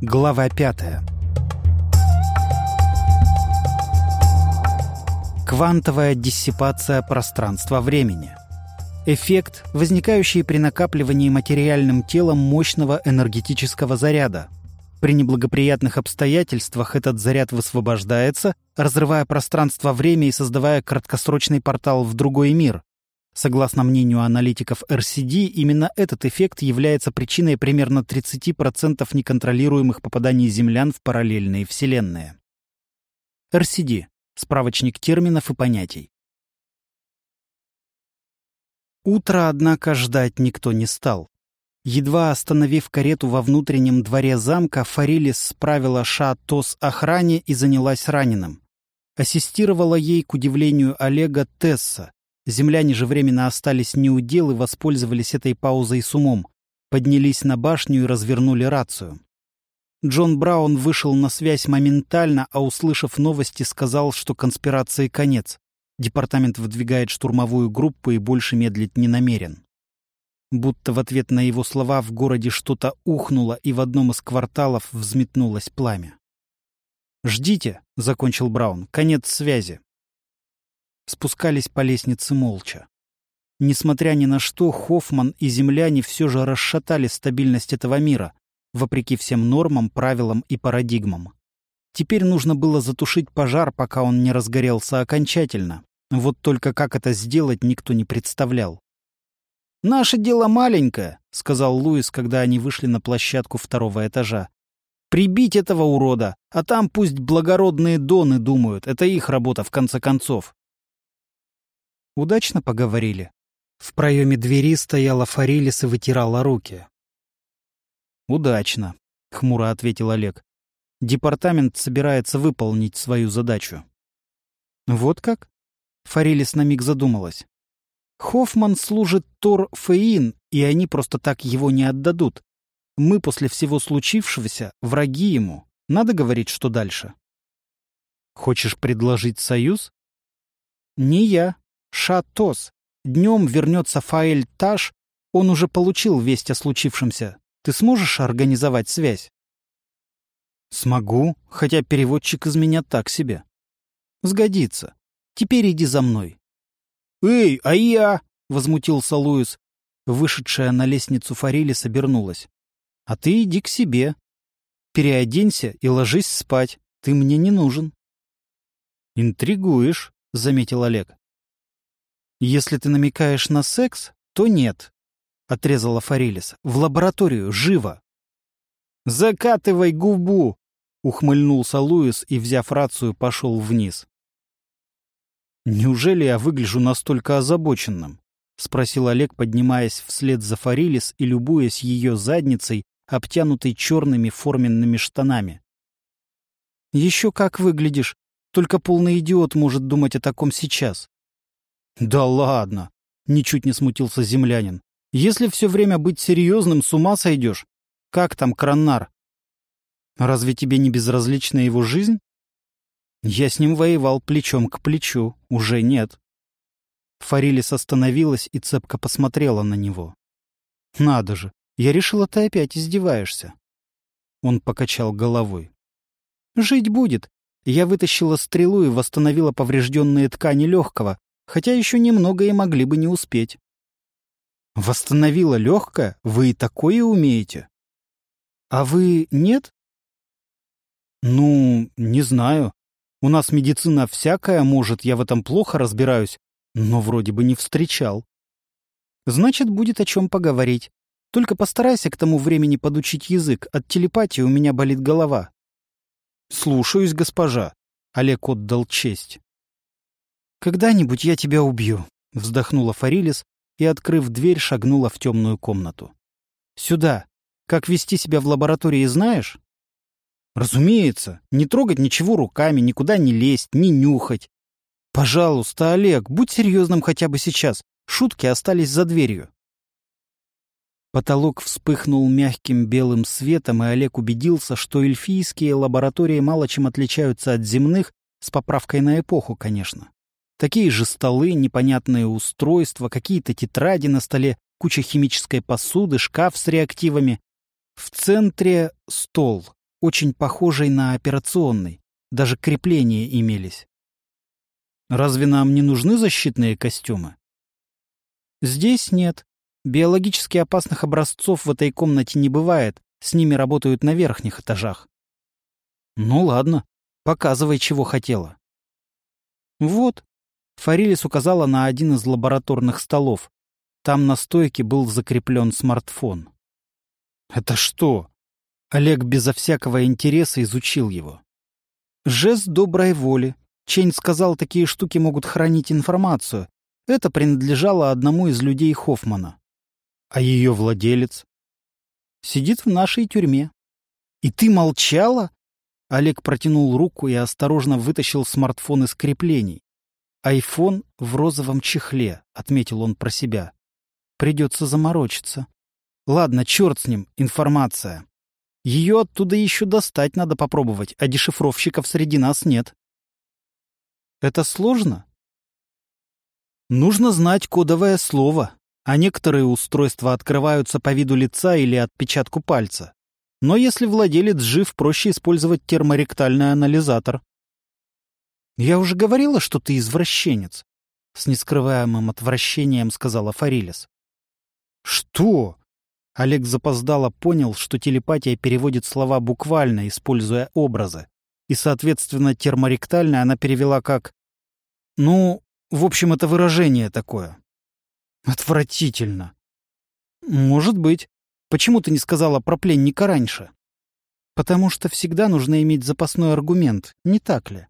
Глава 5. Квантовая диссипация пространства-времени. Эффект, возникающий при накапливании материальным телом мощного энергетического заряда. При неблагоприятных обстоятельствах этот заряд высвобождается, разрывая пространство-время и создавая краткосрочный портал в другой мир, Согласно мнению аналитиков RCD, именно этот эффект является причиной примерно 30% неконтролируемых попаданий землян в параллельные вселенные. RCD — справочник терминов и понятий. Утро, однако, ждать никто не стал. Едва остановив карету во внутреннем дворе замка, Фарилис справила Ша-Тос охране и занялась раненым. Ассистировала ей, к удивлению Олега, Тесса, Земляне же временно остались неудел и воспользовались этой паузой с умом. Поднялись на башню и развернули рацию. Джон Браун вышел на связь моментально, а, услышав новости, сказал, что конспирации конец. Департамент выдвигает штурмовую группу и больше медлить не намерен. Будто в ответ на его слова в городе что-то ухнуло, и в одном из кварталов взметнулось пламя. «Ждите», — закончил Браун, — «конец связи» спускались по лестнице молча. Несмотря ни на что, Хоффман и земляне все же расшатали стабильность этого мира, вопреки всем нормам, правилам и парадигмам. Теперь нужно было затушить пожар, пока он не разгорелся окончательно. Вот только как это сделать, никто не представлял. «Наше дело маленькое», — сказал Луис, когда они вышли на площадку второго этажа. «Прибить этого урода, а там пусть благородные доны думают, это их работа в конце концов. Удачно поговорили. В проеме двери стояла Фарилис и вытирала руки. «Удачно», — хмуро ответил Олег. «Департамент собирается выполнить свою задачу». «Вот как?» — Фарилис на миг задумалась. «Хоффман служит Тор Фейин, и они просто так его не отдадут. Мы после всего случившегося враги ему. Надо говорить, что дальше». «Хочешь предложить союз?» «Не я», Шатос. Днем вернется Фаэль Таш. Он уже получил весть о случившемся. Ты сможешь организовать связь? Смогу, хотя переводчик из меня так себе. Сгодится. Теперь иди за мной. Эй, а я? Возмутился Луис. Вышедшая на лестницу Форели собернулась. А ты иди к себе. Переоденься и ложись спать. Ты мне не нужен. Интригуешь, заметил Олег. «Если ты намекаешь на секс, то нет», — отрезала Форелис. «В лабораторию, живо!» «Закатывай губу!» — ухмыльнулся Луис и, взяв рацию, пошел вниз. «Неужели я выгляжу настолько озабоченным?» — спросил Олег, поднимаясь вслед за Форелис и любуясь ее задницей, обтянутой черными форменными штанами. «Еще как выглядишь. Только полный идиот может думать о таком сейчас. «Да ладно!» — ничуть не смутился землянин. «Если все время быть серьезным, с ума сойдешь. Как там Краннар? Разве тебе не безразлична его жизнь?» «Я с ним воевал плечом к плечу. Уже нет». Фарилис остановилась и цепко посмотрела на него. «Надо же! Я решила, ты опять издеваешься». Он покачал головой. «Жить будет. Я вытащила стрелу и восстановила поврежденные ткани легкого, хотя еще немного и могли бы не успеть. Восстановила легкое? Вы и такое умеете? А вы нет? Ну, не знаю. У нас медицина всякая, может, я в этом плохо разбираюсь, но вроде бы не встречал. Значит, будет о чем поговорить. Только постарайся к тому времени подучить язык. От телепатии у меня болит голова. Слушаюсь, госпожа. Олег отдал честь. «Когда-нибудь я тебя убью», — вздохнула Фарилис и, открыв дверь, шагнула в темную комнату. «Сюда. Как вести себя в лаборатории знаешь?» «Разумеется. Не трогать ничего руками, никуда не лезть, не нюхать. Пожалуйста, Олег, будь серьезным хотя бы сейчас. Шутки остались за дверью». Потолок вспыхнул мягким белым светом, и Олег убедился, что эльфийские лаборатории мало чем отличаются от земных, с поправкой на эпоху, конечно. Такие же столы, непонятные устройства, какие-то тетради на столе, куча химической посуды, шкаф с реактивами. В центре стол, очень похожей на операционный. Даже крепления имелись. Разве нам не нужны защитные костюмы? Здесь нет. Биологически опасных образцов в этой комнате не бывает. С ними работают на верхних этажах. Ну ладно, показывай, чего хотела. Вот. Фарилис указала на один из лабораторных столов. Там на стойке был закреплен смартфон. Это что? Олег безо всякого интереса изучил его. Жест доброй воли. Чейн сказал, такие штуки могут хранить информацию. Это принадлежало одному из людей Хоффмана. А ее владелец? Сидит в нашей тюрьме. И ты молчала? Олег протянул руку и осторожно вытащил смартфон из креплений. «Айфон в розовом чехле», — отметил он про себя. «Придется заморочиться. Ладно, черт с ним, информация. Ее оттуда еще достать надо попробовать, а дешифровщиков среди нас нет». «Это сложно?» «Нужно знать кодовое слово, а некоторые устройства открываются по виду лица или отпечатку пальца. Но если владелец жив, проще использовать терморектальный анализатор. «Я уже говорила, что ты извращенец», — с нескрываемым отвращением сказала Фарилис. «Что?» Олег запоздало понял, что телепатия переводит слова буквально, используя образы. И, соответственно, терморектально она перевела как «Ну, в общем, это выражение такое». «Отвратительно». «Может быть. Почему ты не сказала про пленника раньше? Потому что всегда нужно иметь запасной аргумент, не так ли?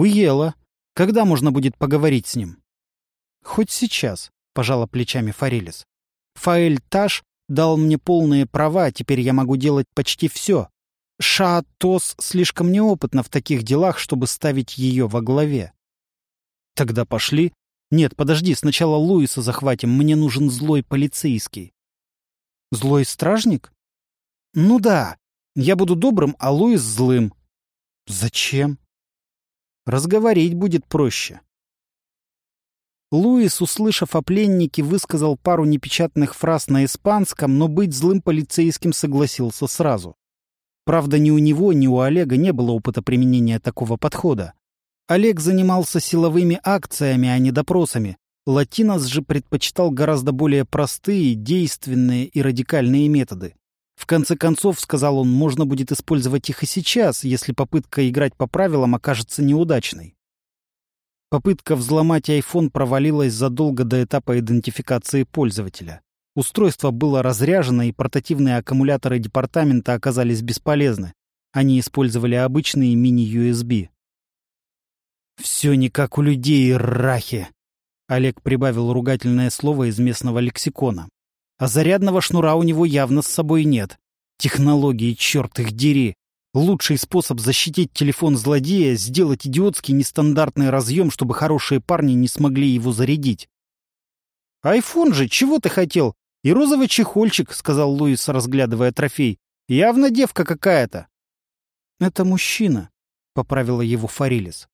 Уела. Когда можно будет поговорить с ним? Хоть сейчас, пожала плечами Фарилис. Фаэль Таш дал мне полные права, теперь я могу делать почти все. Ша-Тос слишком неопытна в таких делах, чтобы ставить ее во главе. Тогда пошли. Нет, подожди, сначала Луиса захватим, мне нужен злой полицейский. Злой стражник? Ну да, я буду добрым, а Луис злым. Зачем? Разговорить будет проще. Луис, услышав о пленнике, высказал пару непечатных фраз на испанском, но быть злым полицейским согласился сразу. Правда, ни у него, ни у Олега не было опыта применения такого подхода. Олег занимался силовыми акциями, а не допросами, Латинос же предпочитал гораздо более простые, действенные и радикальные методы. В конце концов, сказал он, можно будет использовать их и сейчас, если попытка играть по правилам окажется неудачной. Попытка взломать iPhone провалилась задолго до этапа идентификации пользователя. Устройство было разряжено, и портативные аккумуляторы департамента оказались бесполезны. Они использовали обычные мини-USB. «Все не как у людей, рахи!» Олег прибавил ругательное слово из местного лексикона. А зарядного шнура у него явно с собой нет. Технологии, черт их дери. Лучший способ защитить телефон злодея — сделать идиотский нестандартный разъем, чтобы хорошие парни не смогли его зарядить. «Айфон же, чего ты хотел? И розовый чехольчик», — сказал Луис, разглядывая трофей. «Явно девка какая-то». «Это мужчина», — поправила его Фарилис.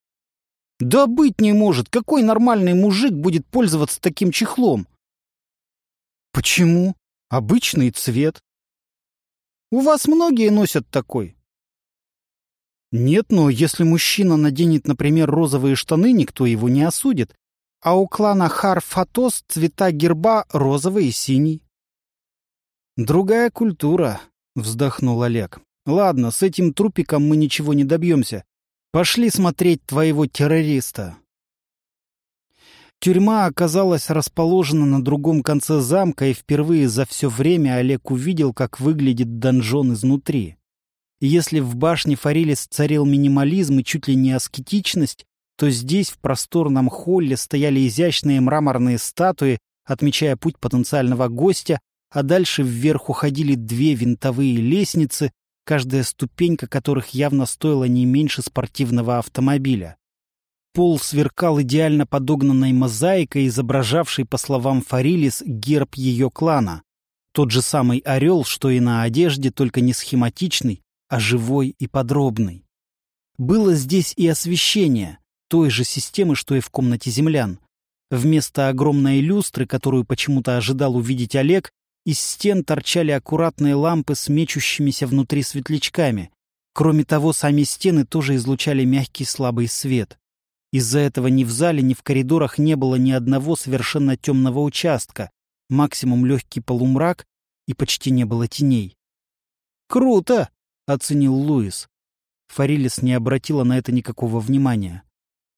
Да быть не может. Какой нормальный мужик будет пользоваться таким чехлом? Почему? Обычный цвет. У вас многие носят такой. Нет, но если мужчина наденет, например, розовые штаны, никто его не осудит. А у клана Харфатос цвета герба розовый и синий. Другая культура, вздохнул Олег. Ладно, с этим трупиком мы ничего не добьемся. Пошли смотреть твоего террориста. Тюрьма оказалась расположена на другом конце замка, и впервые за все время Олег увидел, как выглядит донжон изнутри. Если в башне Форелис царил минимализм и чуть ли не аскетичность, то здесь, в просторном холле, стояли изящные мраморные статуи, отмечая путь потенциального гостя, а дальше вверх уходили две винтовые лестницы, каждая ступенька которых явно стоила не меньше спортивного автомобиля. Пол сверкал идеально подогнанной мозаикой, изображавшей, по словам Фарилис, герб ее клана. Тот же самый орел, что и на одежде, только не схематичный, а живой и подробный. Было здесь и освещение, той же системы, что и в комнате землян. Вместо огромной люстры, которую почему-то ожидал увидеть Олег, Из стен торчали аккуратные лампы с мечущимися внутри светлячками. Кроме того, сами стены тоже излучали мягкий слабый свет. Из-за этого ни в зале, ни в коридорах не было ни одного совершенно темного участка, максимум легкий полумрак и почти не было теней. «Круто!» — оценил Луис. Фарилис не обратила на это никакого внимания.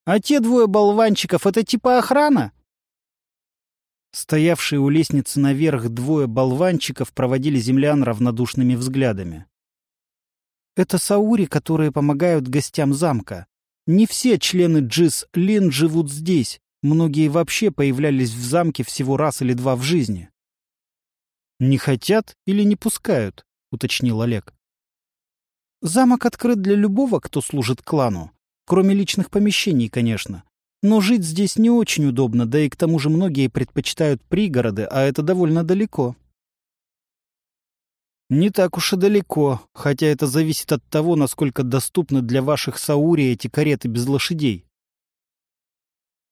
«А те двое болванчиков — это типа охрана?» Стоявшие у лестницы наверх двое болванчиков проводили землян равнодушными взглядами. «Это саури, которые помогают гостям замка. Не все члены Джис Лин живут здесь. Многие вообще появлялись в замке всего раз или два в жизни». «Не хотят или не пускают?» — уточнил Олег. «Замок открыт для любого, кто служит клану. Кроме личных помещений, конечно. Но жить здесь не очень удобно, да и к тому же многие предпочитают пригороды, а это довольно далеко. Не так уж и далеко, хотя это зависит от того, насколько доступны для ваших саури эти кареты без лошадей.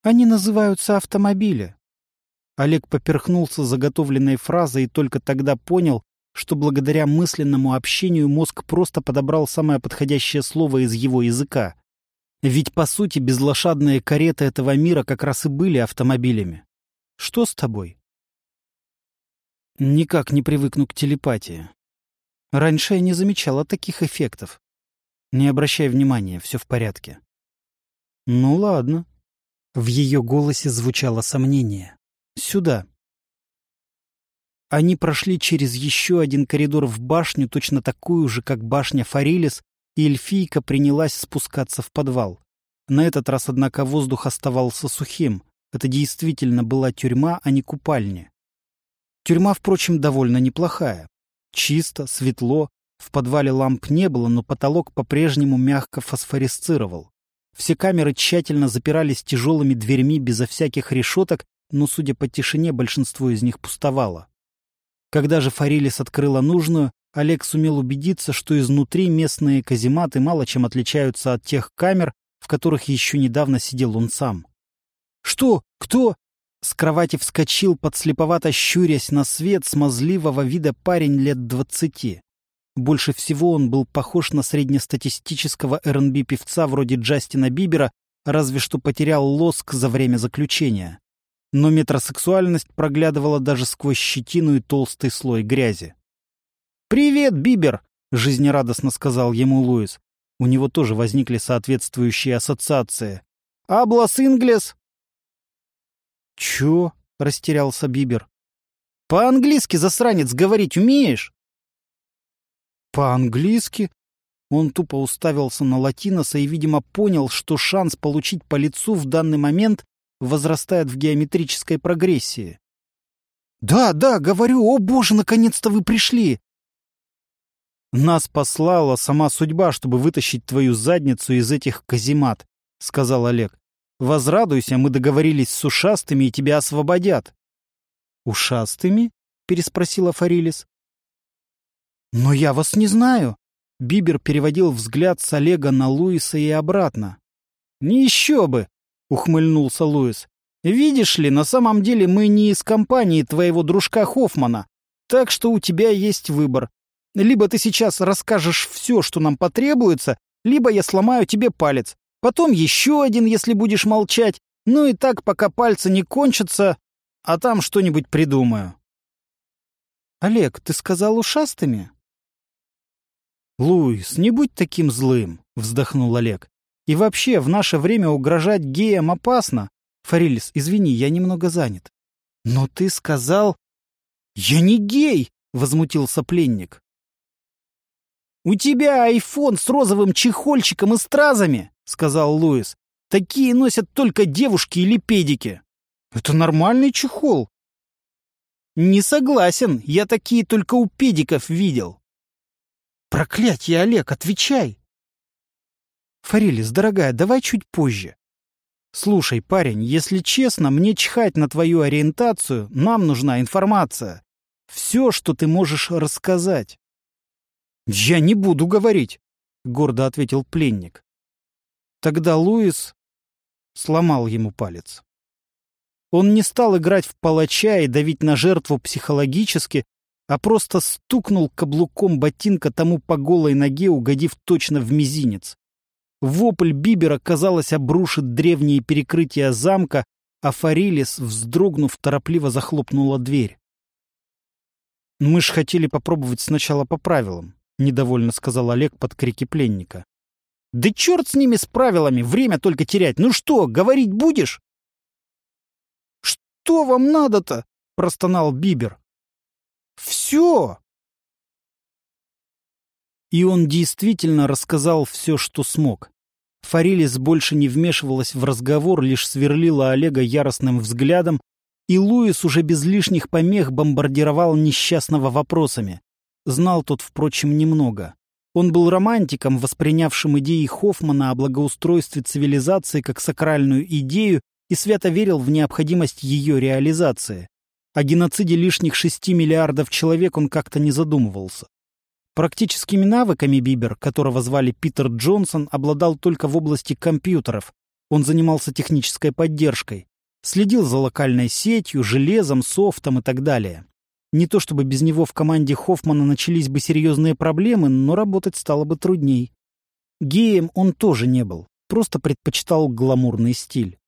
Они называются автомобили. Олег поперхнулся заготовленной фразой и только тогда понял, что благодаря мысленному общению мозг просто подобрал самое подходящее слово из его языка. Ведь, по сути, безлошадные кареты этого мира как раз и были автомобилями. Что с тобой? Никак не привыкну к телепатии. Раньше я не замечала таких эффектов. Не обращай внимания, все в порядке. Ну ладно. В ее голосе звучало сомнение. Сюда. Они прошли через еще один коридор в башню, точно такую же, как башня Фарилис, и эльфийка принялась спускаться в подвал. На этот раз, однако, воздух оставался сухим. Это действительно была тюрьма, а не купальня. Тюрьма, впрочем, довольно неплохая. Чисто, светло, в подвале ламп не было, но потолок по-прежнему мягко фосфорисцировал. Все камеры тщательно запирались тяжелыми дверьми безо всяких решеток, но, судя по тишине, большинство из них пустовало. Когда же Фарилис открыла нужную, Олег сумел убедиться, что изнутри местные казематы мало чем отличаются от тех камер, в которых еще недавно сидел он сам. «Что? Кто?» С кровати вскочил, подслеповато щурясь на свет смазливого вида парень лет двадцати. Больше всего он был похож на среднестатистического R&B-певца вроде Джастина Бибера, разве что потерял лоск за время заключения. Но метросексуальность проглядывала даже сквозь щетину и толстый слой грязи. «Привет, Бибер!» — жизнерадостно сказал ему Луис. У него тоже возникли соответствующие ассоциации. «Аблас инглес!» «Чё?» — растерялся Бибер. «По-английски, засранец, говорить умеешь?» «По-английски?» Он тупо уставился на латиноса и, видимо, понял, что шанс получить по лицу в данный момент возрастает в геометрической прогрессии. «Да, да, говорю, о боже, наконец-то вы пришли!» «Нас послала сама судьба, чтобы вытащить твою задницу из этих каземат», — сказал Олег. «Возрадуйся, мы договорились с ушастыми, и тебя освободят». «Ушастыми?» — переспросила Фарилис. «Но я вас не знаю». Бибер переводил взгляд с Олега на Луиса и обратно. «Не еще бы!» — ухмыльнулся Луис. «Видишь ли, на самом деле мы не из компании твоего дружка Хоффмана, так что у тебя есть выбор. Либо ты сейчас расскажешь все, что нам потребуется, либо я сломаю тебе палец. Потом еще один, если будешь молчать. Ну и так, пока пальцы не кончатся, а там что-нибудь придумаю. Олег, ты сказал ушастыми? Луис, не будь таким злым, вздохнул Олег. И вообще, в наше время угрожать геям опасно. Фарилис, извини, я немного занят. Но ты сказал... Я не гей, возмутился пленник. «У тебя айфон с розовым чехольчиком и стразами», — сказал Луис. «Такие носят только девушки или педики». «Это нормальный чехол». «Не согласен, я такие только у педиков видел». «Проклятье, Олег, отвечай!» «Фарилис, дорогая, давай чуть позже. Слушай, парень, если честно, мне чхать на твою ориентацию, нам нужна информация. Все, что ты можешь рассказать. «Я не буду говорить», — гордо ответил пленник. Тогда Луис сломал ему палец. Он не стал играть в палача и давить на жертву психологически, а просто стукнул каблуком ботинка тому по голой ноге, угодив точно в мизинец. Вопль Бибера, казалось, обрушит древние перекрытия замка, а Фарилис, вздрогнув, торопливо захлопнула дверь. «Мы ж хотели попробовать сначала по правилам», — недовольно сказал Олег под крики пленника. «Да черт с ними, с правилами! Время только терять! Ну что, говорить будешь?» «Что вам надо-то?» — простонал Бибер. «Все!» И он действительно рассказал все, что смог. Фарилис больше не вмешивалась в разговор, лишь сверлила Олега яростным взглядом, и Луис уже без лишних помех бомбардировал несчастного вопросами. Знал тот, впрочем, немного. Он был романтиком, воспринявшим идеи Хоффмана о благоустройстве цивилизации как сакральную идею и свято верил в необходимость ее реализации. О геноциде лишних шести миллиардов человек он как-то не задумывался. Практическими навыками Бибер, которого звали Питер Джонсон, обладал только в области компьютеров. Он занимался технической поддержкой. Следил за локальной сетью, железом, софтом и так далее. Не то чтобы без него в команде Хоффмана начались бы серьезные проблемы, но работать стало бы трудней. Геем он тоже не был, просто предпочитал гламурный стиль.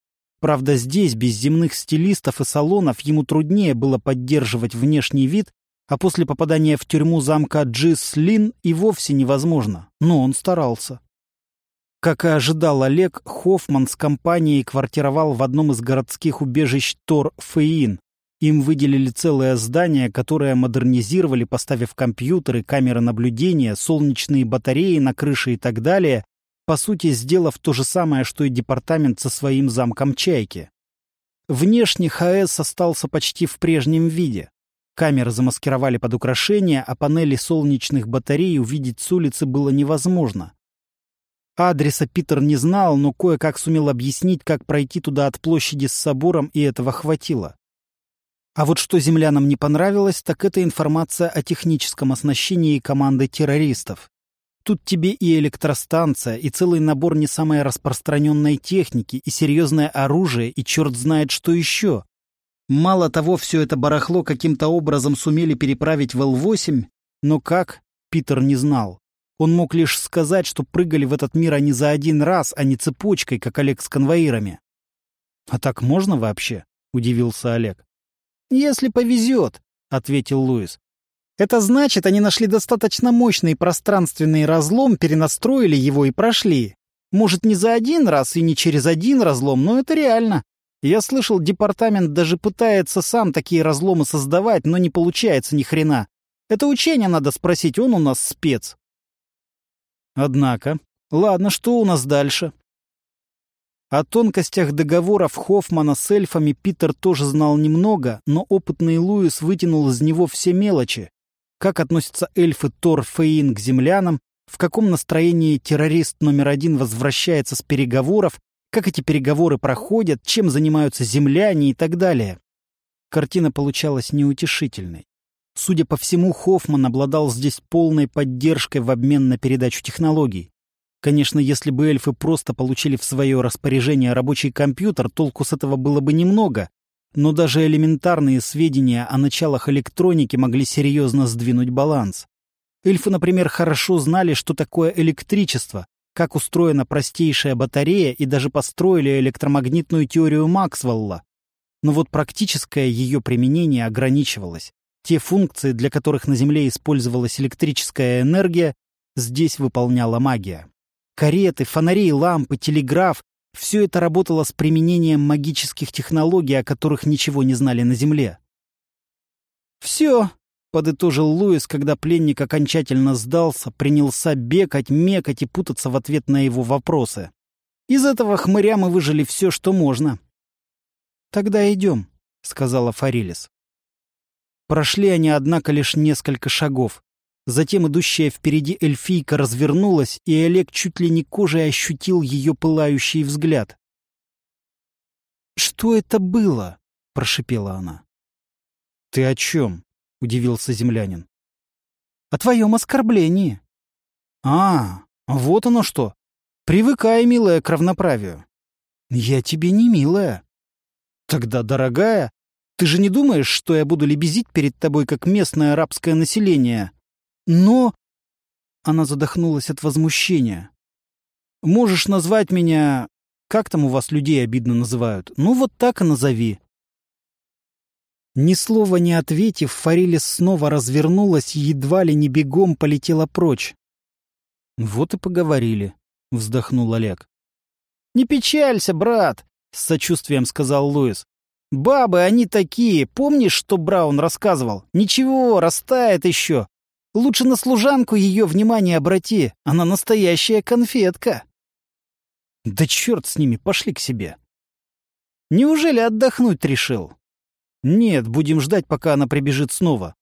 Правда, здесь, без земных стилистов и салонов, ему труднее было поддерживать внешний вид, а после попадания в тюрьму замка Джис-Лин и вовсе невозможно, но он старался. Как и ожидал Олег, Хоффман с компанией квартировал в одном из городских убежищ Тор-Феин. Им выделили целое здание, которое модернизировали, поставив компьютеры, камеры наблюдения, солнечные батареи на крыше и так далее, по сути, сделав то же самое, что и департамент со своим замком «Чайки». Внешне ХАЭС остался почти в прежнем виде. Камеры замаскировали под украшения, а панели солнечных батарей увидеть с улицы было невозможно. Адреса Питер не знал, но кое-как сумел объяснить, как пройти туда от площади с собором, и этого хватило. А вот что землянам не понравилось, так это информация о техническом оснащении команды террористов. Тут тебе и электростанция, и целый набор не самой распространенной техники, и серьезное оружие, и черт знает что еще. Мало того, все это барахло каким-то образом сумели переправить в Л-8, но как, Питер не знал. Он мог лишь сказать, что прыгали в этот мир они за один раз, а не цепочкой, как Олег с конвоирами. «А так можно вообще?» — удивился Олег. «Если повезет», — ответил Луис. «Это значит, они нашли достаточно мощный пространственный разлом, перенастроили его и прошли. Может, не за один раз и не через один разлом, но это реально. Я слышал, департамент даже пытается сам такие разломы создавать, но не получается ни хрена. Это учение надо спросить, он у нас спец. Однако, ладно, что у нас дальше? О тонкостях договоров Хоффмана с эльфами Питер тоже знал немного, но опытный Луис вытянул из него все мелочи. Как относятся эльфы Тор Фейн к землянам, в каком настроении террорист номер один возвращается с переговоров, как эти переговоры проходят, чем занимаются земляне и так далее. Картина получалась неутешительной. Судя по всему, Хоффман обладал здесь полной поддержкой в обмен на передачу технологий. Конечно, если бы эльфы просто получили в свое распоряжение рабочий компьютер, толку с этого было бы немного, но даже элементарные сведения о началах электроники могли серьезно сдвинуть баланс. Эльфы, например, хорошо знали, что такое электричество, как устроена простейшая батарея и даже построили электромагнитную теорию Максвелла. Но вот практическое ее применение ограничивалось. Те функции, для которых на Земле использовалась электрическая энергия, здесь выполняла магия. Кареты, фонари, лампы, телеграф — все это работало с применением магических технологий, о которых ничего не знали на Земле. «Все, — подытожил Луис, когда пленник окончательно сдался, принялся бегать, мекать и путаться в ответ на его вопросы. «Из этого хмыря мы выжили все, что можно». «Тогда идем», — сказала Фарилис. Прошли они, однако, лишь несколько шагов. Затем идущая впереди эльфийка развернулась, и Олег чуть ли не кожей ощутил ее пылающий взгляд. «Что это было?» — прошипела она. «Ты о чем?» — удивился землянин. «О твоем оскорблении». «А, вот оно что. Привыкай, милая, к равноправию». «Я тебе не милая». «Тогда, дорогая, Ты же не думаешь, что я буду лебезить перед тобой, как местное арабское население? Но...» Она задохнулась от возмущения. «Можешь назвать меня... Как там у вас людей обидно называют? Ну, вот так и назови». Ни слова не ответив, Фарилис снова развернулась и едва ли не бегом полетела прочь. «Вот и поговорили», — вздохнул Олег. «Не печалься, брат», — с сочувствием сказал Луис. «Бабы, они такие. Помнишь, что Браун рассказывал? Ничего, растает еще. Лучше на служанку ее внимание обрати. Она настоящая конфетка». «Да черт с ними, пошли к себе». «Неужели отдохнуть решил?» «Нет, будем ждать, пока она прибежит снова.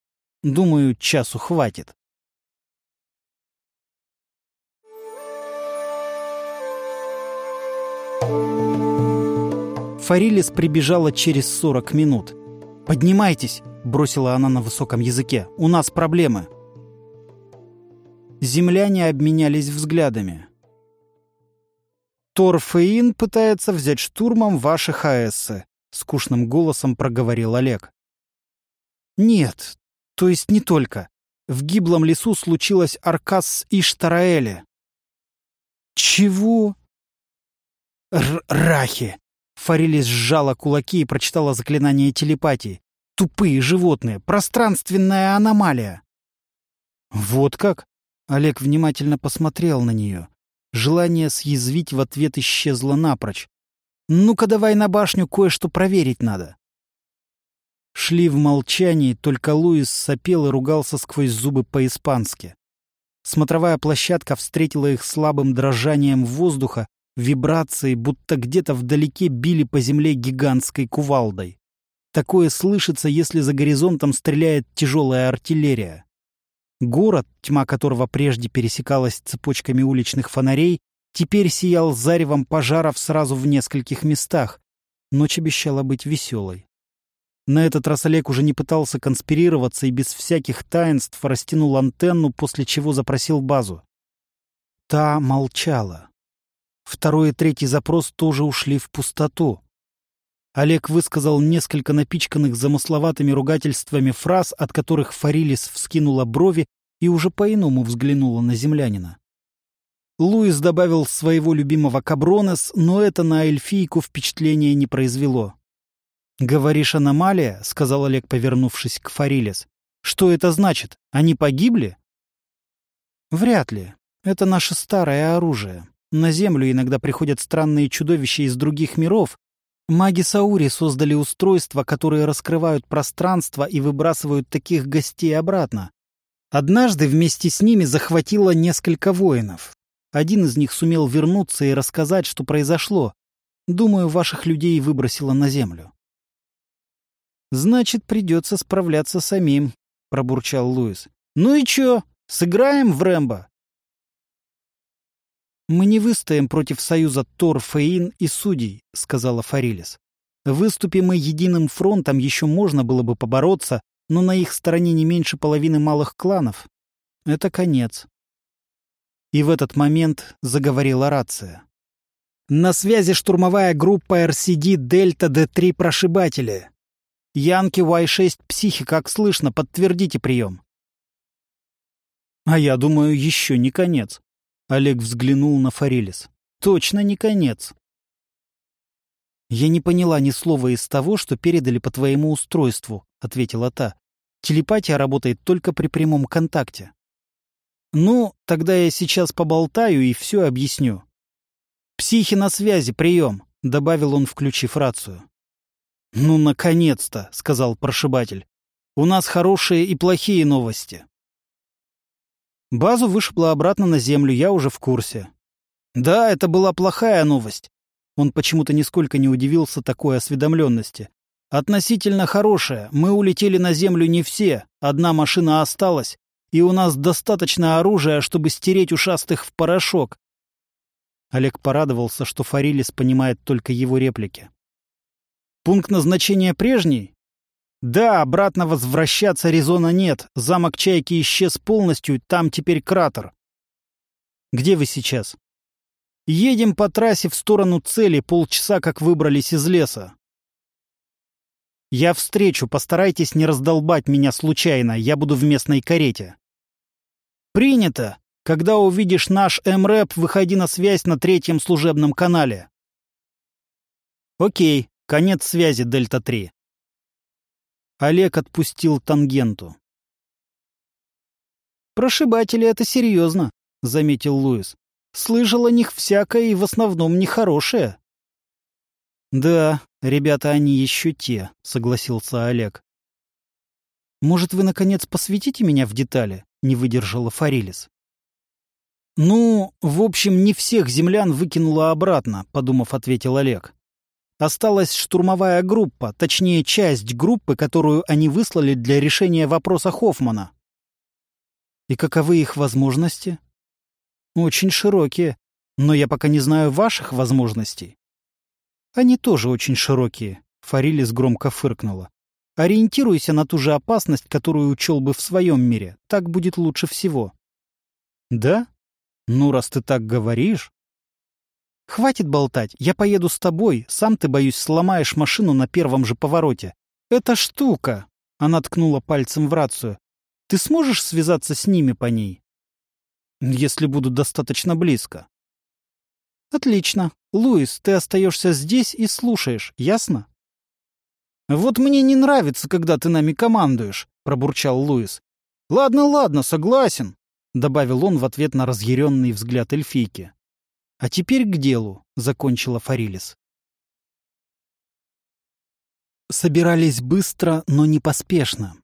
Думаю, часу хватит». Фарилис прибежала через сорок минут. «Поднимайтесь!» — бросила она на высоком языке. «У нас проблемы!» Земляне обменялись взглядами. «Торфеин пытается взять штурмом ваши ХАЭСы», — скучным голосом проговорил Олег. «Нет, то есть не только. В гиблом лесу случилось Аркас и Штараэле». «Чего?» Р «Рахи!» Фарилис сжала кулаки и прочитала заклинание телепатии. «Тупые животные! Пространственная аномалия!» «Вот как?» Олег внимательно посмотрел на нее. Желание съязвить в ответ исчезло напрочь. «Ну-ка давай на башню кое-что проверить надо». Шли в молчании, только Луис сопел и ругался сквозь зубы по-испански. Смотровая площадка встретила их слабым дрожанием воздуха, Вибрации, будто где-то вдалеке били по земле гигантской кувалдой. Такое слышится, если за горизонтом стреляет тяжелая артиллерия. Город, тьма которого прежде пересекалась цепочками уличных фонарей, теперь сиял заревом пожаров сразу в нескольких местах. Ночь обещала быть веселой. На этот раз Олег уже не пытался конспирироваться и без всяких таинств растянул антенну, после чего запросил базу. Та молчала. Второй и третий запрос тоже ушли в пустоту. Олег высказал несколько напичканных замысловатыми ругательствами фраз, от которых Фарилис вскинула брови и уже по-иному взглянула на землянина. Луис добавил своего любимого кабронес, но это на эльфийку впечатления не произвело. «Говоришь, аномалия?» — сказал Олег, повернувшись к Фарилис. «Что это значит? Они погибли?» «Вряд ли. Это наше старое оружие. На Землю иногда приходят странные чудовища из других миров. Маги Саури создали устройства, которые раскрывают пространство и выбрасывают таких гостей обратно. Однажды вместе с ними захватило несколько воинов. Один из них сумел вернуться и рассказать, что произошло. Думаю, ваших людей выбросило на землю. «Значит, придется справляться самим», — пробурчал Луис. «Ну и чё, сыграем в Рэмбо?» «Мы не выстоим против союза Тор, Фейн и судей», — сказала Фарилис. «Выступим мы единым фронтом, еще можно было бы побороться, но на их стороне не меньше половины малых кланов. Это конец». И в этот момент заговорила рация. «На связи штурмовая группа RCD Дельта Д3 прошибатели. Янки Y6 психи, как слышно, подтвердите прием». «А я думаю, еще не конец», Олег взглянул на Форелис. «Точно не конец». «Я не поняла ни слова из того, что передали по твоему устройству», — ответила та. «Телепатия работает только при прямом контакте». «Ну, тогда я сейчас поболтаю и все объясню». «Психи на связи, прием», — добавил он, включив рацию. «Ну, наконец-то», — сказал прошибатель. «У нас хорошие и плохие новости». Базу вышибло обратно на землю, я уже в курсе. Да, это была плохая новость. Он почему-то нисколько не удивился такой осведомленности. Относительно хорошая. Мы улетели на землю не все. Одна машина осталась. И у нас достаточно оружия, чтобы стереть ушастых в порошок. Олег порадовался, что Фарилис понимает только его реплики. Пункт назначения прежний? Да, обратно возвращаться резона нет. Замок Чайки исчез полностью, там теперь кратер. Где вы сейчас? Едем по трассе в сторону цели, полчаса как выбрались из леса. Я встречу, постарайтесь не раздолбать меня случайно, я буду в местной карете. Принято. Когда увидишь наш МРЭП, выходи на связь на третьем служебном канале. Окей, конец связи, Дельта-3. Олег отпустил тангенту. «Прошибатели — это серьезно», — заметил Луис. «Слышал о них всякое и в основном нехорошее». «Да, ребята, они еще те», — согласился Олег. «Может, вы, наконец, посвятите меня в детали?» — не выдержала Фарилис. «Ну, в общем, не всех землян выкинуло обратно», — подумав, ответил Олег. «Осталась штурмовая группа, точнее, часть группы, которую они выслали для решения вопроса Хоффмана». «И каковы их возможности?» «Очень широкие, но я пока не знаю ваших возможностей». «Они тоже очень широкие», — Фарилис громко фыркнула. «Ориентируйся на ту же опасность, которую учел бы в своем мире. Так будет лучше всего». «Да?» «Ну, раз ты так говоришь...» «Хватит болтать, я поеду с тобой, сам ты, боюсь, сломаешь машину на первом же повороте. Это штука!» Она ткнула пальцем в рацию. «Ты сможешь связаться с ними по ней?» «Если буду достаточно близко». «Отлично. Луис, ты остаешься здесь и слушаешь, ясно?» «Вот мне не нравится, когда ты нами командуешь», — пробурчал Луис. «Ладно, ладно, согласен добавил он в ответ на разъяренный взгляд эльфийки. «А теперь к делу», — закончила Фарилис. Собирались быстро, но не поспешно.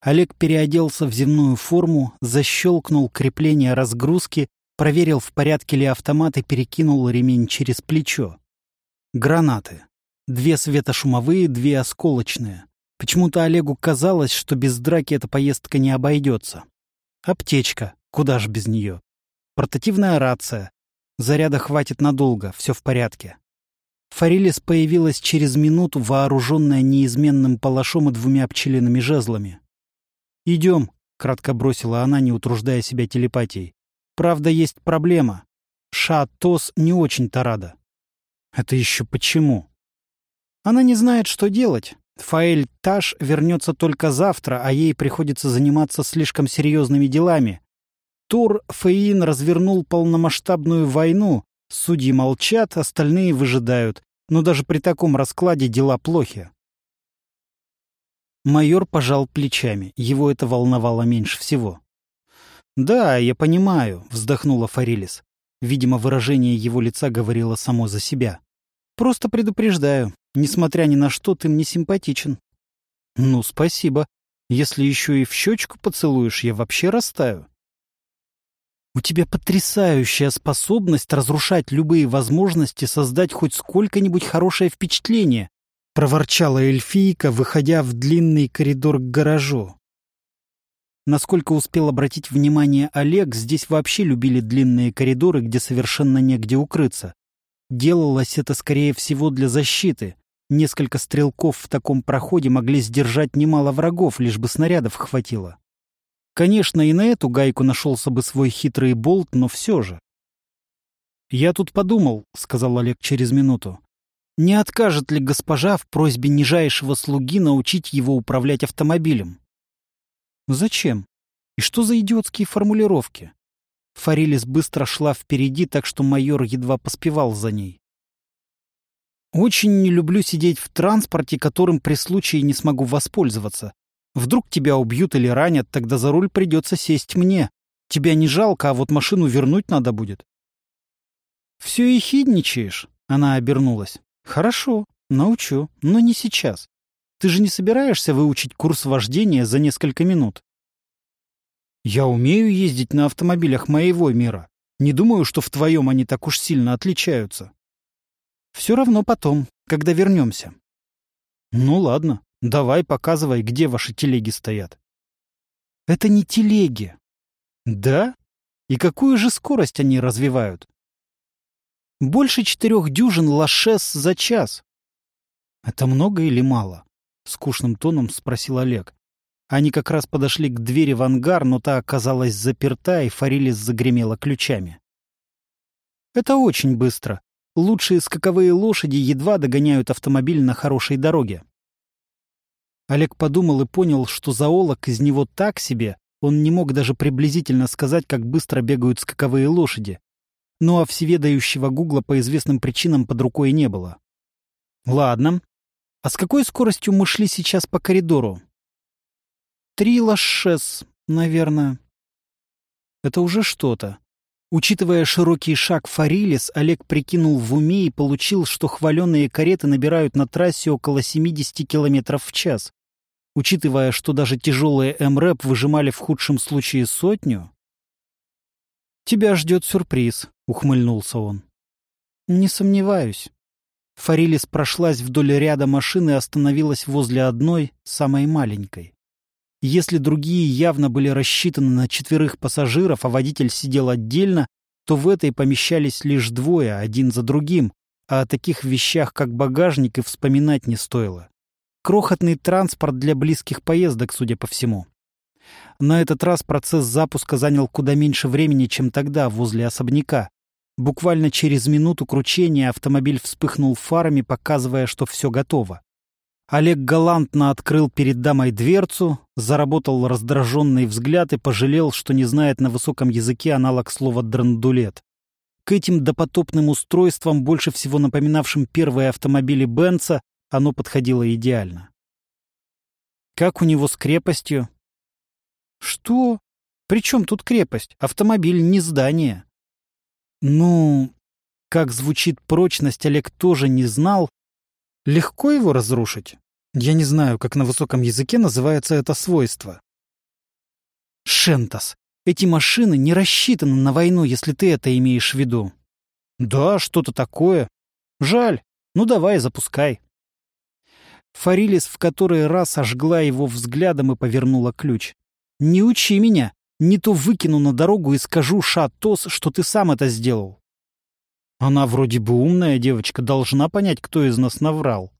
Олег переоделся в земную форму, защелкнул крепление разгрузки, проверил, в порядке ли автомат и перекинул ремень через плечо. Гранаты. Две светошумовые, две осколочные. Почему-то Олегу казалось, что без драки эта поездка не обойдется. Аптечка. Куда ж без нее? Портативная рация. Заряда хватит надолго, все в порядке. Фарилис появилась через минуту, вооруженная неизменным палашом и двумя пчелиными жезлами. «Идем», — кратко бросила она, не утруждая себя телепатией. «Правда, есть проблема. Ша-Тос не очень-то рада». «Это еще почему?» «Она не знает, что делать. Фаэль Таш вернется только завтра, а ей приходится заниматься слишком серьезными делами, Тур Фейин развернул полномасштабную войну. Судьи молчат, остальные выжидают. Но даже при таком раскладе дела плохи. Майор пожал плечами. Его это волновало меньше всего. «Да, я понимаю», — вздохнула Фарилис. Видимо, выражение его лица говорило само за себя. «Просто предупреждаю, несмотря ни на что, ты мне симпатичен». «Ну, спасибо. Если еще и в щечку поцелуешь, я вообще растаю». У тебя потрясающая способность разрушать любые возможности создать хоть сколько-нибудь хорошее впечатление, проворчала эльфийка, выходя в длинный коридор к гаражу. Насколько успел обратить внимание Олег, здесь вообще любили длинные коридоры, где совершенно негде укрыться. Делалось это, скорее всего, для защиты. Несколько стрелков в таком проходе могли сдержать немало врагов, лишь бы снарядов хватило. Конечно, и на эту гайку нашелся бы свой хитрый болт, но все же. «Я тут подумал», — сказал Олег через минуту. «Не откажет ли госпожа в просьбе нижайшего слуги научить его управлять автомобилем?» «Зачем? И что за идиотские формулировки?» Фарилис быстро шла впереди, так что майор едва поспевал за ней. «Очень не люблю сидеть в транспорте, которым при случае не смогу воспользоваться. Вдруг тебя убьют или ранят, тогда за руль придется сесть мне. Тебя не жалко, а вот машину вернуть надо будет. Все и хидничаешь, она обернулась. Хорошо, научу, но не сейчас. Ты же не собираешься выучить курс вождения за несколько минут? Я умею ездить на автомобилях моего мира. Не думаю, что в твоем они так уж сильно отличаются. Все равно потом, когда вернемся. Ну ладно, Давай, показывай, где ваши телеги стоят. Это не телеги. Да? И какую же скорость они развивают? Больше четырех дюжин лошес за час. Это много или мало? Скучным тоном спросил Олег. Они как раз подошли к двери в ангар, но та оказалась заперта, и Фарилис загремела ключами. Это очень быстро. Лучшие скаковые лошади едва догоняют автомобиль на хорошей дороге. Олег подумал и понял, что зоолог из него так себе, он не мог даже приблизительно сказать, как быстро бегают скаковые лошади. Ну а всеведающего Гугла по известным причинам под рукой не было. Ладно. А с какой скоростью мы шли сейчас по коридору? Три лошес, наверное. Это уже что-то. Учитывая широкий шаг Фарилис, Олег прикинул в уме и получил, что хваленые кареты набирают на трассе около 70 км в час. Учитывая, что даже тяжелые МРЭП выжимали в худшем случае сотню... «Тебя ждет сюрприз», — ухмыльнулся он. «Не сомневаюсь». Фарилис прошлась вдоль ряда машин и остановилась возле одной, самой маленькой. Если другие явно были рассчитаны на четверых пассажиров, а водитель сидел отдельно, то в этой помещались лишь двое, один за другим, а о таких вещах, как багажник, и вспоминать не стоило. Крохотный транспорт для близких поездок, судя по всему. На этот раз процесс запуска занял куда меньше времени, чем тогда, возле особняка. Буквально через минуту кручения автомобиль вспыхнул фарами, показывая, что все готово. Олег галантно открыл перед дамой дверцу, заработал раздраженный взгляд и пожалел, что не знает на высоком языке аналог слова «драндулет». К этим допотопным устройствам, больше всего напоминавшим первые автомобили Бенца, оно подходило идеально. «Как у него с крепостью?» «Что? При чем тут крепость? Автомобиль не здание». «Ну...» Как звучит прочность, Олег тоже не знал, Легко его разрушить? Я не знаю, как на высоком языке называется это свойство. Шентас, эти машины не рассчитаны на войну, если ты это имеешь в виду. Да, что-то такое. Жаль. Ну давай, запускай. Фарилис в который раз ожгла его взглядом и повернула ключ. «Не учи меня. Не то выкину на дорогу и скажу Шатос, что ты сам это сделал. Она вроде бы умная девочка, должна понять, кто из нас наврал.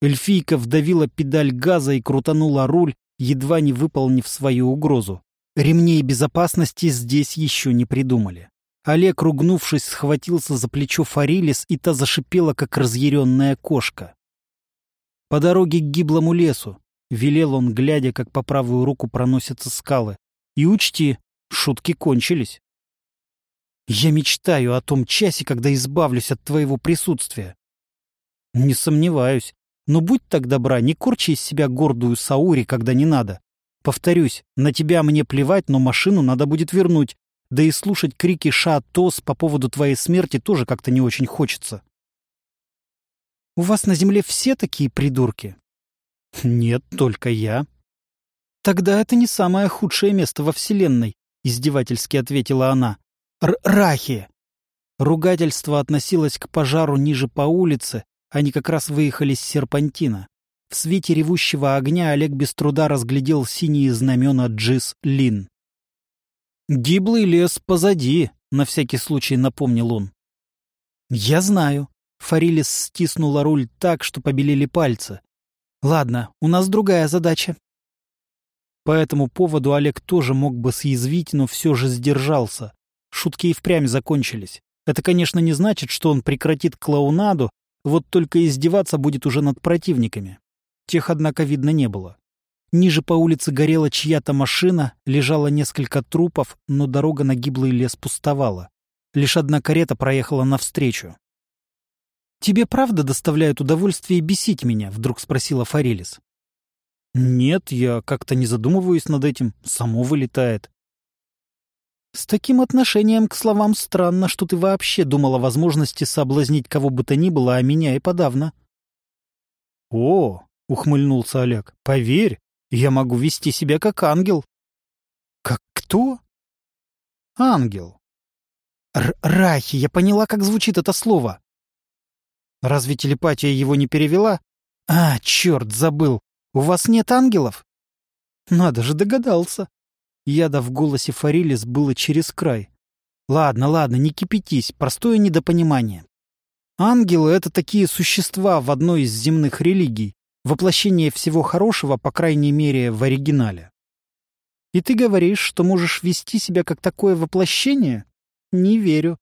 Эльфийка вдавила педаль газа и крутанула руль, едва не выполнив свою угрозу. Ремней безопасности здесь еще не придумали. Олег, ругнувшись, схватился за плечо Фарилис, и та зашипела, как разъяренная кошка. «По дороге к гиблому лесу», — велел он, глядя, как по правую руку проносятся скалы. «И учти, шутки кончились». Я мечтаю о том часе, когда избавлюсь от твоего присутствия. Не сомневаюсь. Но будь так добра, не корчи из себя гордую Саури, когда не надо. Повторюсь, на тебя мне плевать, но машину надо будет вернуть. Да и слушать крики Ша-Тос по поводу твоей смерти тоже как-то не очень хочется. У вас на земле все такие придурки? Нет, только я. Тогда это не самое худшее место во Вселенной, издевательски ответила она. Рахи!» Ругательство относилось к пожару ниже по улице, они как раз выехали с серпантина. В свете ревущего огня Олег без труда разглядел синие знамена Джис Лин. «Гиблый лес позади», — на всякий случай напомнил он. «Я знаю». Фарилис стиснула руль так, что побелели пальцы. «Ладно, у нас другая задача». По этому поводу Олег тоже мог бы съязвить, но все же сдержался. Шутки и впрямь закончились. Это, конечно, не значит, что он прекратит клоунаду, вот только издеваться будет уже над противниками. Тех, однако, видно не было. Ниже по улице горела чья-то машина, лежало несколько трупов, но дорога на гиблый лес пустовала. Лишь одна карета проехала навстречу. «Тебе правда доставляет удовольствие бесить меня?» — вдруг спросила Фарилис. «Нет, я как-то не задумываюсь над этим. Само вылетает. С таким отношением к словам странно, что ты вообще думал о возможности соблазнить кого бы то ни было, а меня и подавно. — О, — ухмыльнулся Олег, — поверь, я могу вести себя как ангел. — Как кто? — Ангел. Р Рахи, я поняла, как звучит это слово. Разве телепатия его не перевела? А, черт, забыл. У вас нет ангелов? Надо же, догадался. Яда в голосе Фарилис было через край. Ладно, ладно, не кипятись, простое недопонимание. Ангелы — это такие существа в одной из земных религий, воплощение всего хорошего, по крайней мере, в оригинале. И ты говоришь, что можешь вести себя как такое воплощение? Не верю.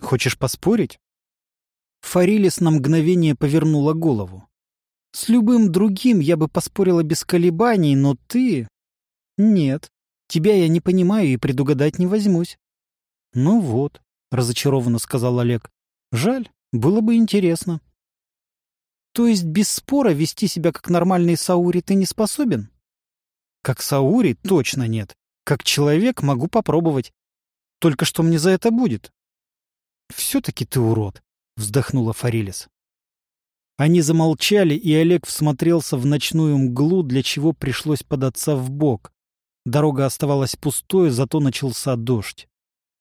Хочешь поспорить? Фарилис на мгновение повернула голову. С любым другим я бы поспорила без колебаний, но ты... Нет, тебя я не понимаю и предугадать не возьмусь. Ну вот, — разочарованно сказал Олег. Жаль, было бы интересно. То есть без спора вести себя как нормальный Саури ты не способен? Как Саури точно нет. Как человек могу попробовать. Только что мне за это будет? Все-таки ты урод, — вздохнула Фарилис. Они замолчали, и Олег всмотрелся в ночную мглу, для чего пришлось податься в бок. Дорога оставалась пустой, зато начался дождь.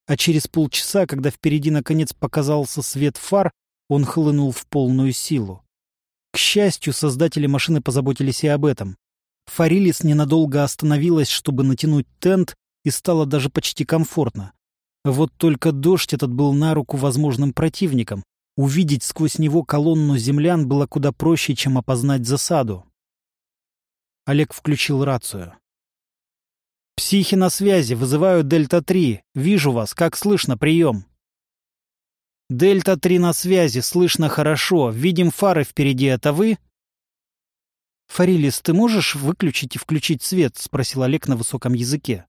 А через полчаса, когда впереди наконец показался свет фар, он хлынул в полную силу. К счастью, создатели машины позаботились и об этом. Фарилис ненадолго остановилась, чтобы натянуть тент, и стало даже почти комфортно. Вот только дождь этот был на руку возможным противникам. Увидеть сквозь него колонну землян было куда проще, чем опознать засаду. Олег включил рацию. «Психи на связи, вызываю Дельта-3. Вижу вас, как слышно, прием». «Дельта-3 на связи, слышно хорошо. Видим фары впереди, это вы?» «Фарилис, ты можешь выключить и включить свет?» — спросил Олег на высоком языке.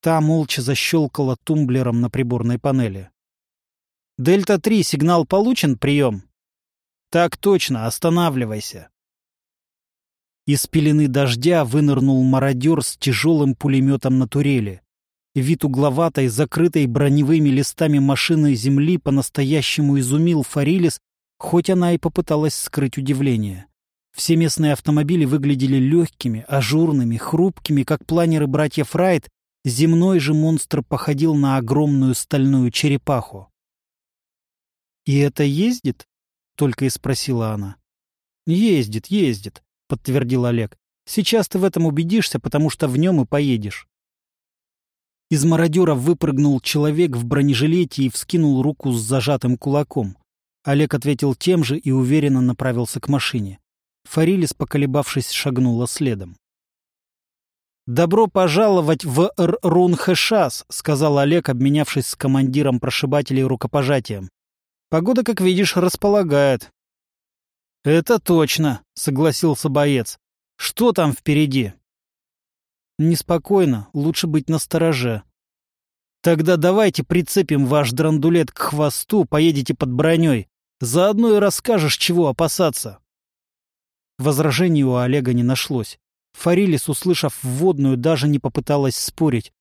Та молча защелкала тумблером на приборной панели. «Дельта-3, сигнал получен, прием?» «Так точно, останавливайся». Из пелены дождя вынырнул мародер с тяжелым пулеметом на турели. Вид угловатой, закрытой броневыми листами машины земли по-настоящему изумил Фарилис, хоть она и попыталась скрыть удивление. Все местные автомобили выглядели легкими, ажурными, хрупкими, как планеры братьев Райт, Земной же монстр походил на огромную стальную черепаху. «И это ездит?» — только и спросила она. «Ездит, ездит», — подтвердил Олег. «Сейчас ты в этом убедишься, потому что в нем и поедешь». Из мародера выпрыгнул человек в бронежилете и вскинул руку с зажатым кулаком. Олег ответил тем же и уверенно направился к машине. Фарилис, поколебавшись, шагнула следом. «Добро пожаловать в Рунхэшас», — сказал Олег, обменявшись с командиром прошибателей рукопожатием. «Погода, как видишь, располагает». «Это точно», — согласился боец. «Что там впереди?» «Неспокойно, лучше быть настороже». «Тогда давайте прицепим ваш драндулет к хвосту, поедете под броней. Заодно и расскажешь, чего опасаться». Возражений у Олега не нашлось. Фарилис, услышав вводную, даже не попыталась спорить.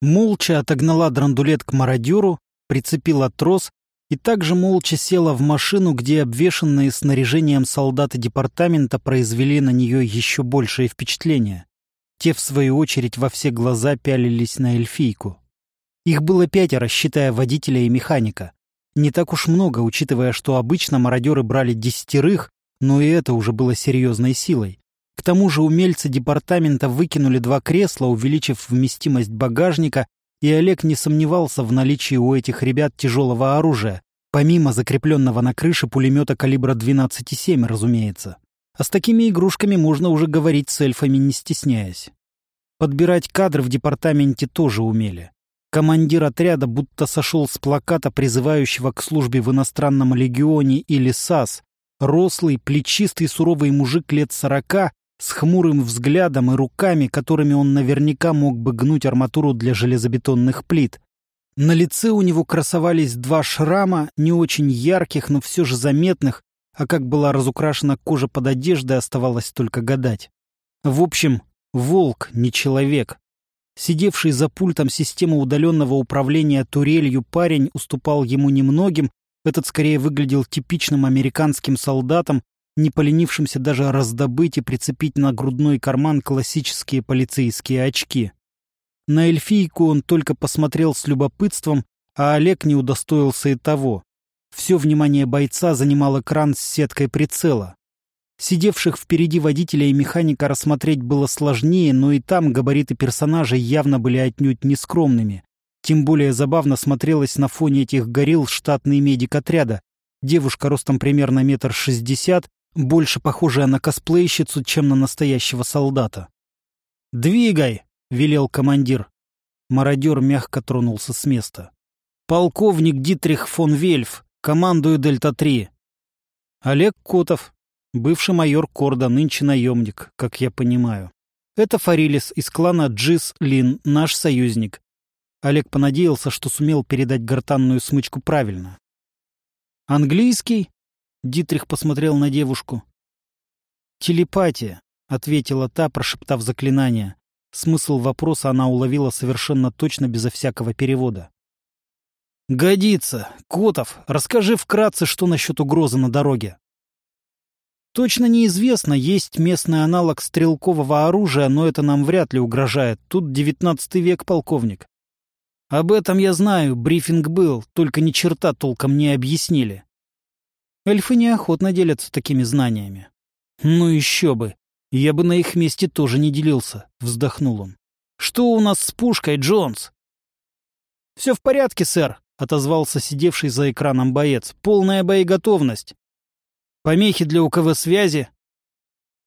Молча отогнала драндулет к мародеру, прицепила трос и также молча села в машину, где обвешанные снаряжением солдаты департамента произвели на нее еще большее впечатление. Те, в свою очередь, во все глаза пялились на эльфийку. Их было пятеро, считая водителя и механика. Не так уж много, учитывая, что обычно мародеры брали десятерых, но и это уже было серьезной силой. К тому же умельцы департамента выкинули два кресла, увеличив вместимость багажника, и Олег не сомневался в наличии у этих ребят тяжелого оружия, помимо закрепленного на крыше пулемета калибра 12,7, разумеется. А с такими игрушками можно уже говорить с эльфами, не стесняясь. Подбирать кадры в департаменте тоже умели. Командир отряда будто сошел с плаката, призывающего к службе в иностранном легионе или САС. Рослый, плечистый, суровый мужик лет сорока с хмурым взглядом и руками, которыми он наверняка мог бы гнуть арматуру для железобетонных плит. На лице у него красовались два шрама, не очень ярких, но все же заметных, а как была разукрашена кожа под одеждой, оставалось только гадать. В общем, волк, не человек. Сидевший за пультом системы удаленного управления турелью парень уступал ему немногим, этот скорее выглядел типичным американским солдатом, не поленившимся даже раздобыть и прицепить на грудной карман классические полицейские очки. На эльфийку он только посмотрел с любопытством, а Олег не удостоился и того. Все внимание бойца занимал экран с сеткой прицела. Сидевших впереди водителя и механика рассмотреть было сложнее, но и там габариты персонажей явно были отнюдь нескромными. Тем более забавно смотрелась на фоне этих горилл штатный медик отряда. Девушка ростом примерно метр шестьдесят, больше похожая на косплейщицу, чем на настоящего солдата. «Двигай!» — велел командир. Мародер мягко тронулся с места. «Полковник Дитрих фон Вельф, командую Дельта-3». «Олег Котов». Бывший майор Корда, нынче наемник, как я понимаю. Это Фарилис из клана Джис Лин, наш союзник. Олег понадеялся, что сумел передать гортанную смычку правильно. «Английский?» — Дитрих посмотрел на девушку. «Телепатия», — ответила та, прошептав заклинание. Смысл вопроса она уловила совершенно точно, безо всякого перевода. «Годится. Котов, расскажи вкратце, что насчет угрозы на дороге». Точно неизвестно, есть местный аналог стрелкового оружия, но это нам вряд ли угрожает. Тут девятнадцатый век, полковник. Об этом я знаю, брифинг был, только ни черта толком не объяснили. Эльфы неохотно делятся такими знаниями. Ну еще бы. Я бы на их месте тоже не делился, вздохнул он. Что у нас с пушкой, Джонс? Все в порядке, сэр, отозвался сидевший за экраном боец. Полная боеготовность. Помехи для УКВ-связи?»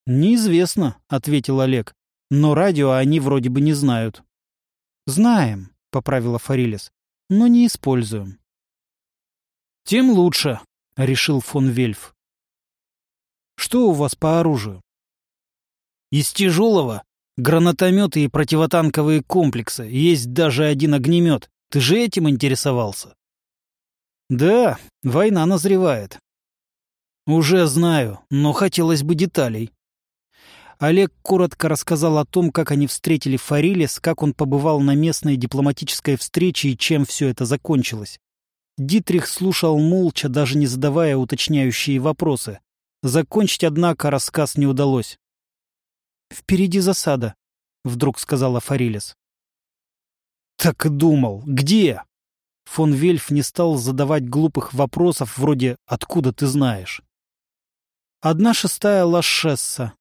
«Неизвестно», — ответил Олег. «Но радио они вроде бы не знают». «Знаем», — поправила Фарилис, — «но не используем». «Тем лучше», — решил фон Вельф. «Что у вас по оружию?» «Из тяжелого гранатометы и противотанковые комплексы. Есть даже один огнемет. Ты же этим интересовался?» «Да, война назревает. «Уже знаю, но хотелось бы деталей». Олег коротко рассказал о том, как они встретили Фарилис, как он побывал на местной дипломатической встрече и чем все это закончилось. Дитрих слушал молча, даже не задавая уточняющие вопросы. Закончить, однако, рассказ не удалось. «Впереди засада», — вдруг сказала Фарилис. «Так и думал. Где?» Фон Вельф не стал задавать глупых вопросов вроде «Откуда ты знаешь?». Одна шестая лашесса.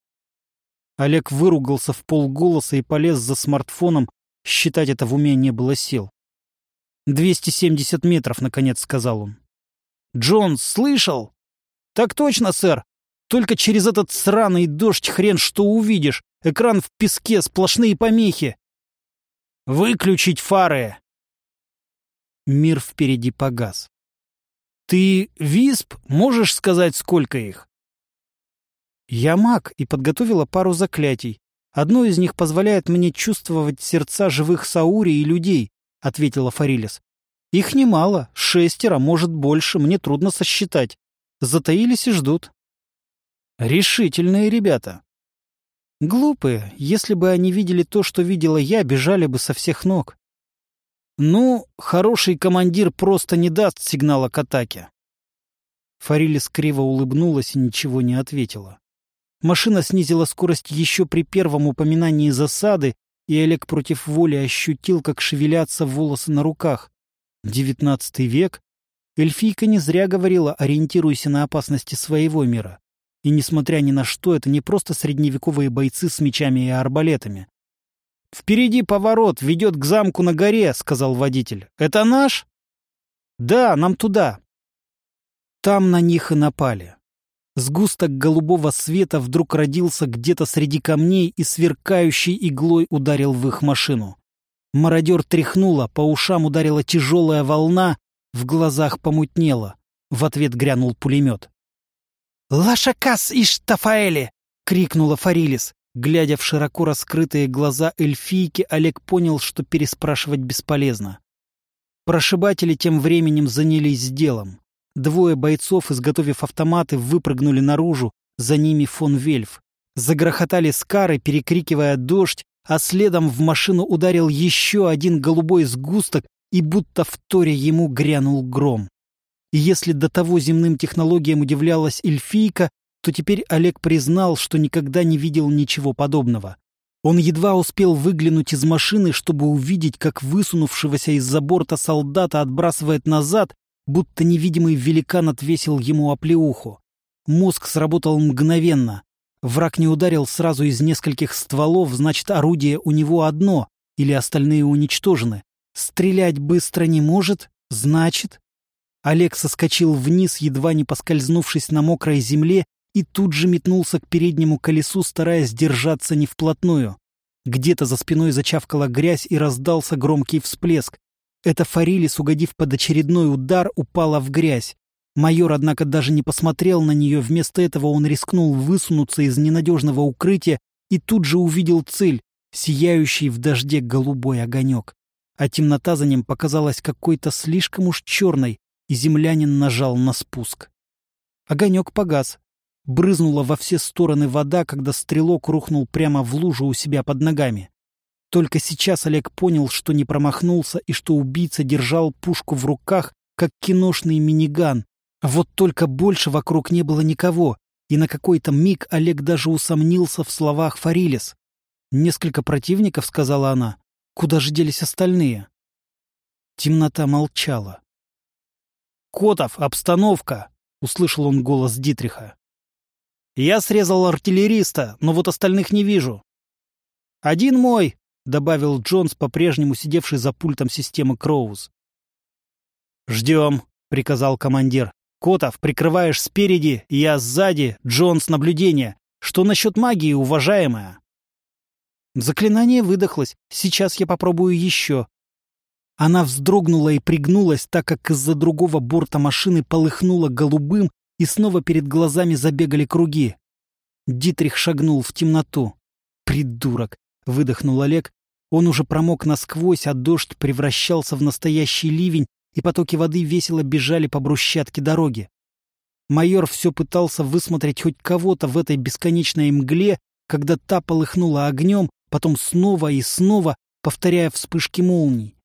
Олег выругался в полголоса и полез за смартфоном, считать это в уме не было сил. «Двести семьдесят метров», — наконец сказал он. «Джонс, слышал?» «Так точно, сэр. Только через этот сраный дождь хрен что увидишь. Экран в песке, сплошные помехи». «Выключить фары!» Мир впереди погас. «Ты, Висп, можешь сказать, сколько их?» Я маг и подготовила пару заклятий. Одно из них позволяет мне чувствовать сердца живых саури и людей, — ответила Фарилис. Их немало, шестеро, может больше, мне трудно сосчитать. Затаились и ждут. Решительные ребята. Глупые, если бы они видели то, что видела я, бежали бы со всех ног. Ну, хороший командир просто не даст сигнала к атаке. Фарилис криво улыбнулась и ничего не ответила. Машина снизила скорость еще при первом упоминании засады, и Олег против воли ощутил, как шевелятся волосы на руках. Девятнадцатый век? Эльфийка не зря говорила «ориентируйся на опасности своего мира». И, несмотря ни на что, это не просто средневековые бойцы с мечами и арбалетами. «Впереди поворот, ведет к замку на горе», — сказал водитель. «Это наш?» «Да, нам туда». Там на них и напали. Сгусток голубого света вдруг родился где-то среди камней и сверкающей иглой ударил в их машину. Мародер тряхнуло, по ушам ударила тяжелая волна, в глазах помутнело. В ответ грянул пулемет. «Лашакас иш Тафаэли!» — крикнула Фарилис. Глядя в широко раскрытые глаза эльфийки, Олег понял, что переспрашивать бесполезно. Прошибатели тем временем занялись делом. Двое бойцов, изготовив автоматы, выпрыгнули наружу, за ними фон Вельф. Загрохотали скары, перекрикивая дождь, а следом в машину ударил еще один голубой сгусток, и будто в торе ему грянул гром. И если до того земным технологиям удивлялась эльфийка, то теперь Олег признал, что никогда не видел ничего подобного. Он едва успел выглянуть из машины, чтобы увидеть, как высунувшегося из-за борта солдата отбрасывает назад, будто невидимый великан отвесил ему оплеуху. Мозг сработал мгновенно. Враг не ударил сразу из нескольких стволов, значит, орудие у него одно, или остальные уничтожены. Стрелять быстро не может, значит... Олег соскочил вниз, едва не поскользнувшись на мокрой земле, и тут же метнулся к переднему колесу, стараясь держаться не вплотную. Где-то за спиной зачавкала грязь и раздался громкий всплеск. Эта Фарилис, угодив под очередной удар, упала в грязь. Майор, однако, даже не посмотрел на нее, вместо этого он рискнул высунуться из ненадежного укрытия и тут же увидел цель — сияющий в дожде голубой огонек. А темнота за ним показалась какой-то слишком уж черной, и землянин нажал на спуск. Огонек погас. Брызнула во все стороны вода, когда стрелок рухнул прямо в лужу у себя под ногами. Только сейчас Олег понял, что не промахнулся и что убийца держал пушку в руках, как киношный миниган, вот только больше вокруг не было никого, и на какой-то миг Олег даже усомнился в словах Фарилис. «Несколько противников», — сказала она. «Куда же делись остальные?» Темнота молчала. «Котов, обстановка!» — услышал он голос Дитриха. «Я срезал артиллериста, но вот остальных не вижу». «Один мой!» — добавил Джонс, по-прежнему сидевший за пультом системы Кроуз. «Ждем», — приказал командир. Котов, прикрываешь спереди, я сзади, Джонс наблюдение. Что насчет магии, уважаемая? Заклинание выдохлось. Сейчас я попробую еще. Она вздрогнула и пригнулась, так как из-за другого борта машины полыхнуло голубым, и снова перед глазами забегали круги. Дитрих шагнул в темноту. «Придурок!» — выдохнул Олег. Он уже промок насквозь, а дождь превращался в настоящий ливень, и потоки воды весело бежали по брусчатке дороги. Майор все пытался высмотреть хоть кого-то в этой бесконечной мгле, когда та полыхнула огнем, потом снова и снова, повторяя вспышки молний.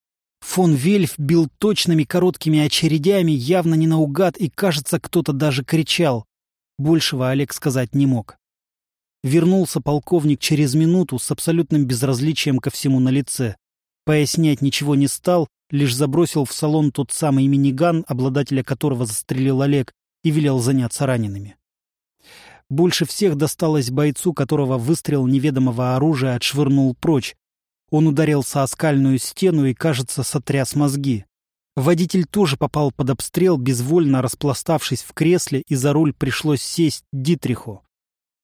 Фон Вельф бил точными короткими очередями, явно не наугад, и, кажется, кто-то даже кричал. Большего Олег сказать не мог. Вернулся полковник через минуту с абсолютным безразличием ко всему на лице. Пояснять ничего не стал, лишь забросил в салон тот самый миниган, обладателя которого застрелил Олег, и велел заняться ранеными. Больше всех досталось бойцу, которого выстрел неведомого оружия отшвырнул прочь. Он ударился о скальную стену и, кажется, сотряс мозги. Водитель тоже попал под обстрел, безвольно распластавшись в кресле, и за руль пришлось сесть Дитриху.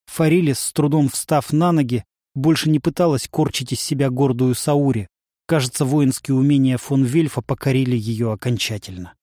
Фарилис, с трудом встав на ноги, больше не пыталась корчить из себя гордую Саури. Кажется, воинские умения фон Вельфа покорили ее окончательно.